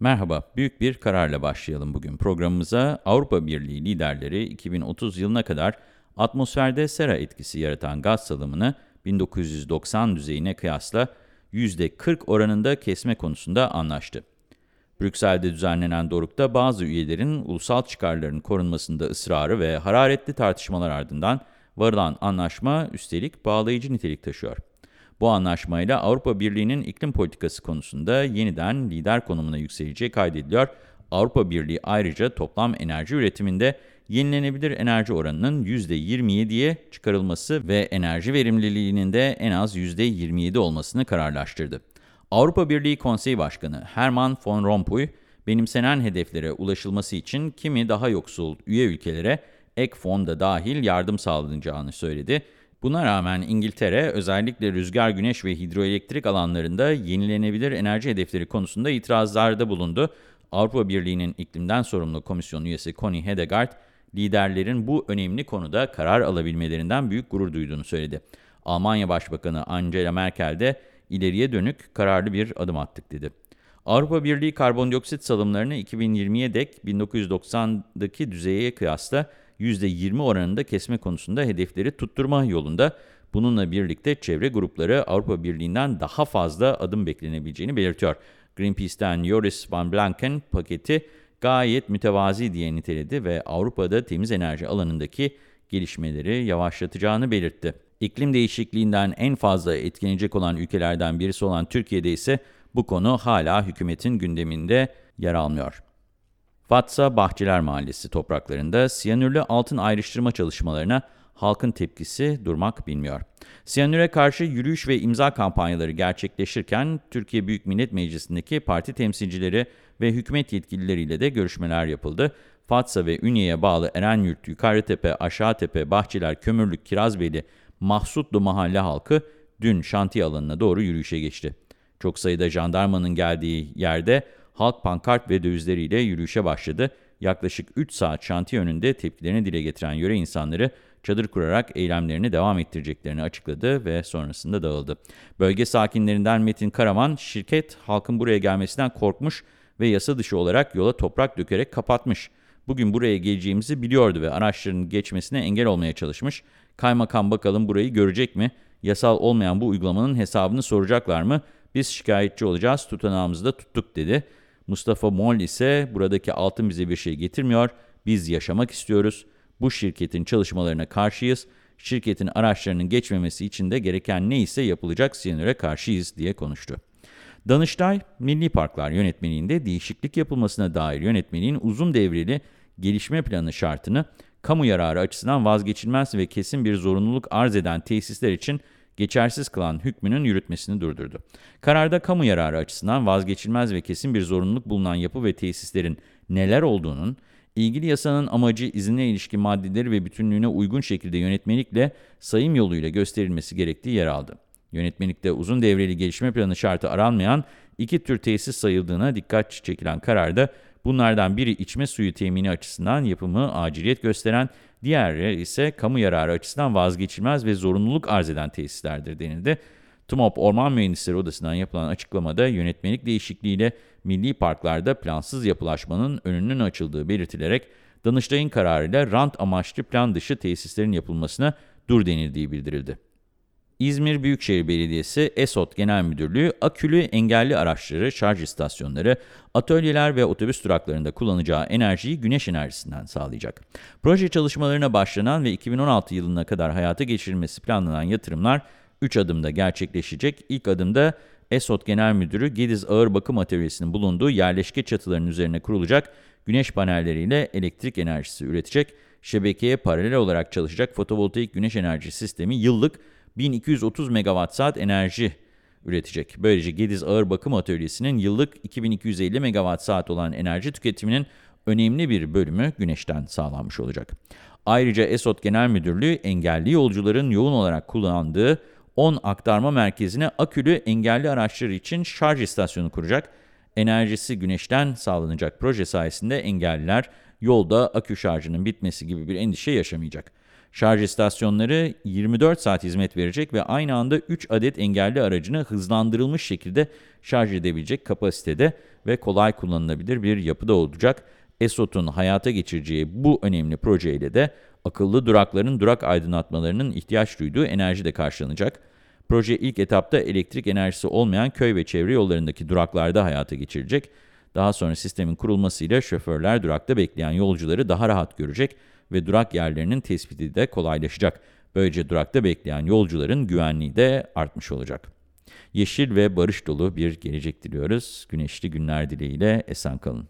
Merhaba, büyük bir kararla başlayalım bugün programımıza. Avrupa Birliği liderleri 2030 yılına kadar atmosferde sera etkisi yaratan gaz salımını 1990 düzeyine kıyasla %40 oranında kesme konusunda anlaştı. Brüksel'de düzenlenen dorukta bazı üyelerin ulusal çıkarların korunmasında ısrarı ve hararetli tartışmalar ardından varılan anlaşma üstelik bağlayıcı nitelik taşıyor. Bu anlaşmayla Avrupa Birliği'nin iklim politikası konusunda yeniden lider konumuna yükseleceği kaydediliyor. Avrupa Birliği ayrıca toplam enerji üretiminde yenilenebilir enerji oranının %27'ye çıkarılması ve enerji verimliliğinin de en az %27 olmasını kararlaştırdı. Avrupa Birliği Konseyi Başkanı Herman von Rompuy, benimsenen hedeflere ulaşılması için kimi daha yoksul üye ülkelere ek fon da dahil yardım sağlanacağını söyledi. Buna rağmen İngiltere özellikle rüzgar, güneş ve hidroelektrik alanlarında yenilenebilir enerji hedefleri konusunda itirazlarda bulundu. Avrupa Birliği'nin iklimden sorumlu komisyon üyesi Connie Hedegaard, liderlerin bu önemli konuda karar alabilmelerinden büyük gurur duyduğunu söyledi. Almanya Başbakanı Angela Merkel de ileriye dönük kararlı bir adım attık dedi. Avrupa Birliği karbondioksit salımlarını 2020'ye dek 1990'daki düzeye kıyasla %20 oranında kesme konusunda hedefleri tutturma yolunda. Bununla birlikte çevre grupları Avrupa Birliği'nden daha fazla adım beklenebileceğini belirtiyor. Greenpeace'ten Joris van Blanken paketi gayet mütevazi diye niteledi ve Avrupa'da temiz enerji alanındaki gelişmeleri yavaşlatacağını belirtti. İklim değişikliğinden en fazla etkilenecek olan ülkelerden birisi olan Türkiye'de ise bu konu hala hükümetin gündeminde yer almıyor. Fatsa Bahçeler Mahallesi topraklarında siyanürlü altın ayrıştırma çalışmalarına halkın tepkisi durmak bilmiyor. Siyanüre karşı yürüyüş ve imza kampanyaları gerçekleşirken Türkiye Büyük Millet Meclisi'ndeki parti temsilcileri ve hükümet yetkilileriyle de görüşmeler yapıldı. Fatsa ve Ünye'ye bağlı Erenyurt, Yukarıtepe, Aşağıtepe, Bahçeler, Kömürlük, Kirazbeyli, Mahsutlu mahalle halkı dün şantiye alanına doğru yürüyüşe geçti. Çok sayıda jandarmanın geldiği yerde halk pankart ve dövizleriyle yürüyüşe başladı. Yaklaşık 3 saat şantiye önünde tepkilerini dile getiren yöre insanları çadır kurarak eylemlerini devam ettireceklerini açıkladı ve sonrasında dağıldı. Bölge sakinlerinden Metin Karaman, şirket halkın buraya gelmesinden korkmuş ve yasa dışı olarak yola toprak dökerek kapatmış. Bugün buraya geleceğimizi biliyordu ve araçların geçmesine engel olmaya çalışmış. Kaymakam bakalım burayı görecek mi? Yasal olmayan bu uygulamanın hesabını soracaklar mı? Biz şikayetçi olacağız, tutanağımızı da tuttuk dedi. Mustafa Moll ise buradaki altın bize bir şey getirmiyor, biz yaşamak istiyoruz. Bu şirketin çalışmalarına karşıyız. Şirketin araçlarının geçmemesi için de gereken neyse yapılacak siyanüre karşıyız diye konuştu. Danıştay, Milli Parklar Yönetmeliğinde değişiklik yapılmasına dair yönetmeliğin uzun devreli gelişme planı şartını kamu yararı açısından vazgeçilmez ve kesin bir zorunluluk arz eden tesisler için geçersiz kılan hükmünün yürütmesini durdurdu. Kararda kamu yararı açısından vazgeçilmez ve kesin bir zorunluluk bulunan yapı ve tesislerin neler olduğunun, ilgili yasanın amacı izinle ilişkin maddeleri ve bütünlüğüne uygun şekilde yönetmelikle sayım yoluyla gösterilmesi gerektiği yer aldı. Yönetmelikte uzun devreli gelişme planı şartı aranmayan iki tür tesis sayıldığına dikkat çekilen kararda bunlardan biri içme suyu temini açısından yapımı aciliyet gösteren, diğeri ise kamu yararı açısından vazgeçilmez ve zorunluluk arz eden tesislerdir denildi. TUMOP Orman Mühendisleri Odası'ndan yapılan açıklamada yönetmelik değişikliğiyle milli parklarda plansız yapılaşmanın önünün açıldığı belirtilerek Danıştay'ın kararıyla rant amaçlı plan dışı tesislerin yapılmasına dur denildiği bildirildi. İzmir Büyükşehir Belediyesi ESOT Genel Müdürlüğü akülü engelli araçları, şarj istasyonları, atölyeler ve otobüs duraklarında kullanacağı enerjiyi güneş enerjisinden sağlayacak. Proje çalışmalarına başlanan ve 2016 yılına kadar hayata geçirilmesi planlanan yatırımlar 3 adımda gerçekleşecek. İlk adımda ESOT Genel Müdürü Gediz Ağır Bakım Atölyesi'nin bulunduğu yerleşke çatılarının üzerine kurulacak güneş panelleriyle elektrik enerjisi üretecek, şebekeye paralel olarak çalışacak fotovoltaik güneş enerji sistemi yıllık 1230 megawatt saat enerji üretecek. Böylece Gediz Ağır Bakım Atölyesi'nin yıllık 2250 megawatt saat olan enerji tüketiminin önemli bir bölümü güneşten sağlanmış olacak. Ayrıca ESOT Genel Müdürlüğü engelli yolcuların yoğun olarak kullandığı 10 aktarma merkezine akülü engelli araçları için şarj istasyonu kuracak. Enerjisi güneşten sağlanacak proje sayesinde engelliler yolda akü şarjının bitmesi gibi bir endişe yaşamayacak. Şarj istasyonları 24 saat hizmet verecek ve aynı anda 3 adet engelli aracını hızlandırılmış şekilde şarj edebilecek kapasitede ve kolay kullanılabilir bir yapıda olacak. ESOT'un hayata geçireceği bu önemli projeyle de akıllı durakların durak aydınlatmalarının ihtiyaç duyduğu enerji de karşılanacak. Proje ilk etapta elektrik enerjisi olmayan köy ve çevre yollarındaki duraklarda hayata geçirilecek. Daha sonra sistemin kurulmasıyla şoförler durakta bekleyen yolcuları daha rahat görecek ve durak yerlerinin tespiti de kolaylaşacak. Böylece durakta bekleyen yolcuların güvenliği de artmış olacak. Yeşil ve barış dolu bir gelecek diliyoruz. Güneşli günler dileğiyle esen kalın.